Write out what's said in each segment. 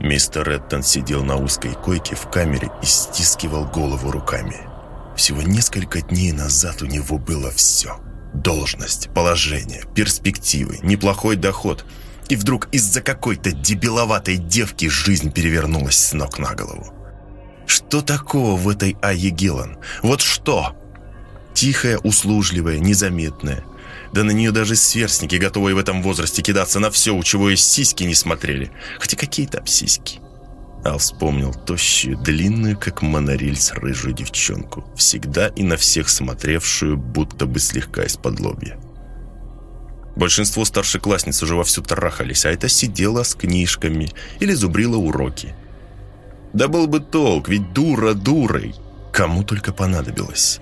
Мистер Эттон сидел на узкой койке в камере и стискивал голову руками. Всего несколько дней назад у него было все. Должность, положение, перспективы, неплохой доход. И вдруг из-за какой-то дебиловатой девки жизнь перевернулась с ног на голову. Что такого в этой Айе Гелан? Вот что? Тихая, услужливая, незаметная. Да на нее даже сверстники, готовые в этом возрасте кидаться на все, у чего есть сиськи, не смотрели. Хотя какие там сиськи? Ал вспомнил тощую, длинную, как монорельс, рыжую девчонку, всегда и на всех смотревшую, будто бы слегка из-под лобья. Большинство старшеклассниц уже вовсю трахались, а это сидела с книжками или зубрила уроки. Да был бы толк, ведь дура дурой. Кому только понадобилось.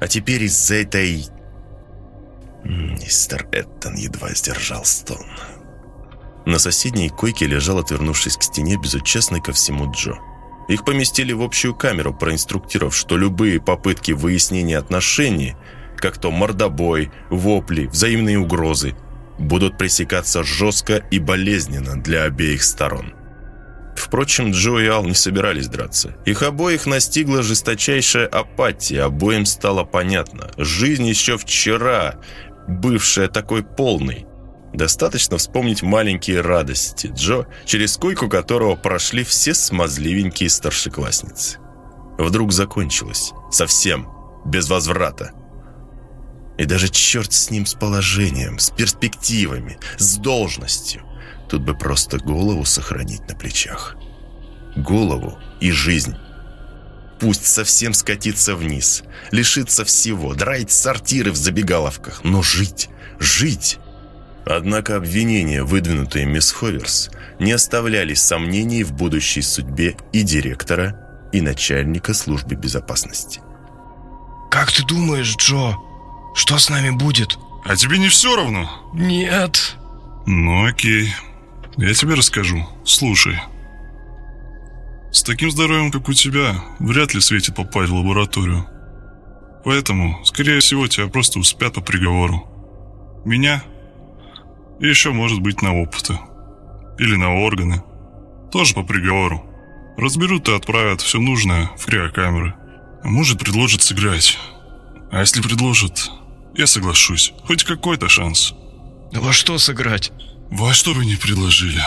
А теперь из-за этой... Мистер Эттон едва сдержал стон. На соседней койке лежал, отвернувшись к стене, безучастный ко всему Джо. Их поместили в общую камеру, проинструктировав, что любые попытки выяснения отношений, как то мордобой, вопли, взаимные угрозы, будут пресекаться жестко и болезненно для обеих сторон. Впрочем, Джо и Ал не собирались драться. Их обоих настигла жесточайшая апатия, обоим стало понятно. Жизнь еще вчера, бывшая такой полной. Достаточно вспомнить маленькие радости Джо, через койку которого прошли все смазливенькие старшеклассницы. Вдруг закончилось. Совсем. Без возврата. И даже черт с ним с положением, с перспективами, с должностью. Тут бы просто голову сохранить на плечах. Голову и жизнь. Пусть совсем скатиться вниз, лишиться всего, драить сортиры в забегаловках, но жить, жить. Однако обвинения, выдвинутые мисс Ховерс, не оставляли сомнений в будущей судьбе и директора, и начальника службы безопасности. «Как ты думаешь, Джо, что с нами будет?» «А тебе не все равно?» «Нет». «Ну окей, я тебе расскажу. Слушай. С таким здоровьем, как у тебя, вряд ли светит попасть в лабораторию. Поэтому, скорее всего, тебя просто успят по приговору. Меня и еще, может быть, на опыты. Или на органы. Тоже по приговору. Разберут и отправят все нужное в криокамеры. А может, предложат сыграть. А если предложат, я соглашусь. Хоть какой-то шанс. Во что сыграть? Во что вы не предложили?